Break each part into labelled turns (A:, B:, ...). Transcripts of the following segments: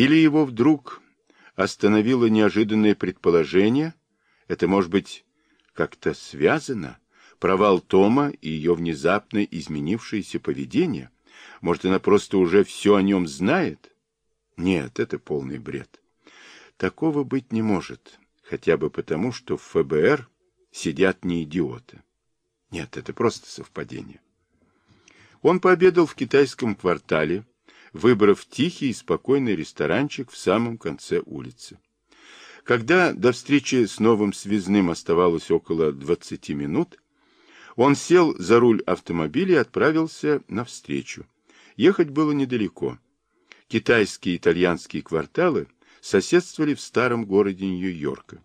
A: Или его вдруг остановило неожиданное предположение, это, может быть, как-то связано, провал Тома и ее внезапно изменившееся поведение? Может, она просто уже все о нем знает? Нет, это полный бред. Такого быть не может, хотя бы потому, что в ФБР сидят не идиоты. Нет, это просто совпадение. Он пообедал в китайском квартале, выбрав тихий и спокойный ресторанчик в самом конце улицы. Когда до встречи с новым связным оставалось около 20 минут, он сел за руль автомобиля и отправился навстречу. Ехать было недалеко. Китайские и итальянские кварталы соседствовали в старом городе Нью-Йорка,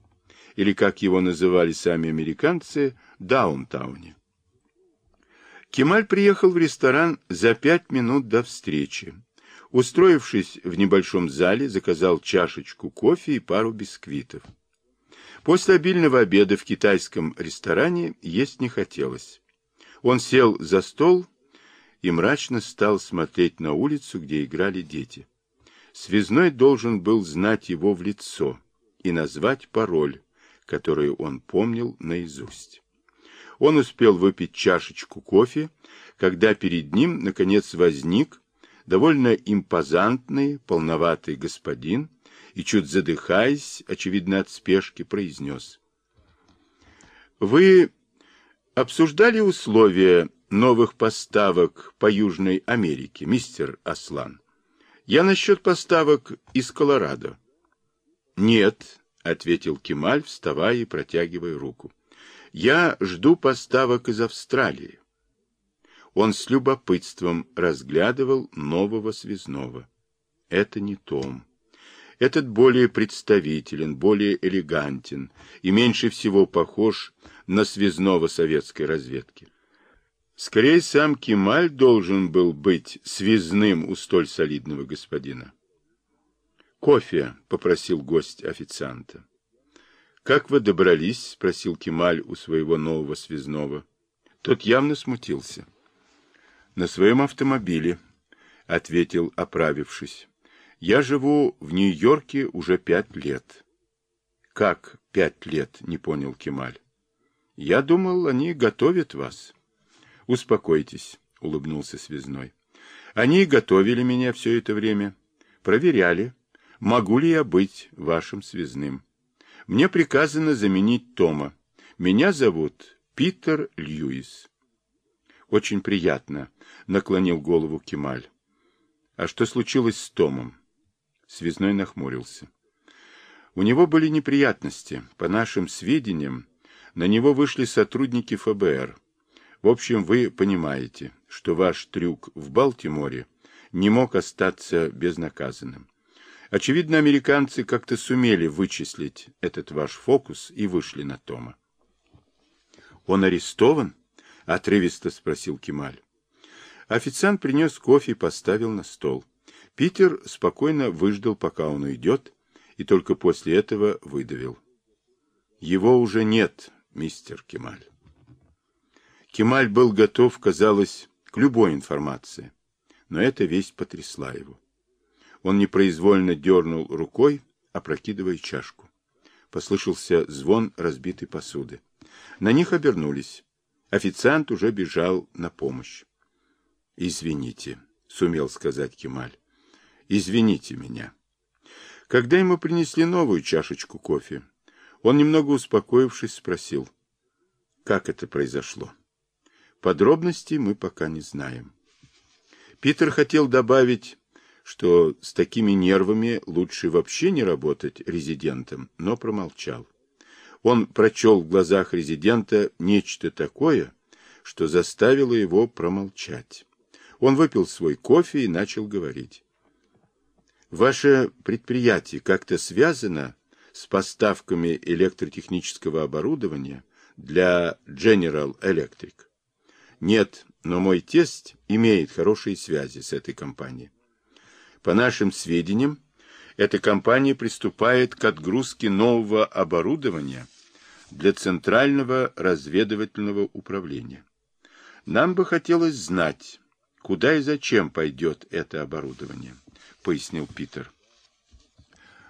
A: или, как его называли сами американцы, Даунтауне. Кемаль приехал в ресторан за пять минут до встречи. Устроившись в небольшом зале, заказал чашечку кофе и пару бисквитов. После обильного обеда в китайском ресторане есть не хотелось. Он сел за стол и мрачно стал смотреть на улицу, где играли дети. Связной должен был знать его в лицо и назвать пароль, который он помнил наизусть. Он успел выпить чашечку кофе, когда перед ним, наконец, возник довольно импозантный, полноватый господин и, чуть задыхаясь, очевидно от спешки, произнес. «Вы обсуждали условия новых поставок по Южной Америке, мистер Аслан? Я насчет поставок из Колорадо». «Нет», — ответил Кемаль, вставая и протягивая руку. «Я жду поставок из Австралии». Он с любопытством разглядывал нового связного. Это не Том. Этот более представителен, более элегантен и меньше всего похож на связного советской разведки. Скорее, сам Кемаль должен был быть связным у столь солидного господина. «Кофе», — попросил гость официанта. «Как вы добрались?» — спросил Кемаль у своего нового связного. Тот явно смутился. На своем автомобиле, — ответил, оправившись. Я живу в Нью-Йорке уже пять лет. Как пять лет, не понял Кемаль. Я думал, они готовят вас. Успокойтесь, улыбнулся связной. Они готовили меня все это время, проверяли, могу ли я быть вашим связным. Мне приказано заменить Тома. Меня зовут Питер Льюис. Очень приятно, наклонил голову Кемаль. А что случилось с Томом? Связной нахмурился. У него были неприятности. По нашим сведениям, на него вышли сотрудники ФБР. В общем, вы понимаете, что ваш трюк в Балтиморе не мог остаться безнаказанным. Очевидно, американцы как-то сумели вычислить этот ваш фокус и вышли на Тома. «Он арестован?» — отрывисто спросил Кемаль. Официант принес кофе и поставил на стол. Питер спокойно выждал, пока он уйдет, и только после этого выдавил. Его уже нет, мистер Кемаль. Кемаль был готов, казалось, к любой информации, но эта весть потрясла его. Он непроизвольно дернул рукой, опрокидывая чашку. Послышался звон разбитой посуды. На них обернулись. Официант уже бежал на помощь. «Извините», — сумел сказать Кемаль. «Извините меня». Когда ему принесли новую чашечку кофе, он, немного успокоившись, спросил, как это произошло. Подробностей мы пока не знаем. Питер хотел добавить, что с такими нервами лучше вообще не работать резидентом, но промолчал. Он прочел в глазах резидента нечто такое, что заставило его промолчать. Он выпил свой кофе и начал говорить. Ваше предприятие как-то связано с поставками электротехнического оборудования для General Electric? Нет, но мой тесть имеет хорошие связи с этой компанией. По нашим сведениям, эта компания приступает к отгрузке нового оборудования для Центрального разведывательного управления. Нам бы хотелось знать, куда и зачем пойдет это оборудование, пояснил Питер.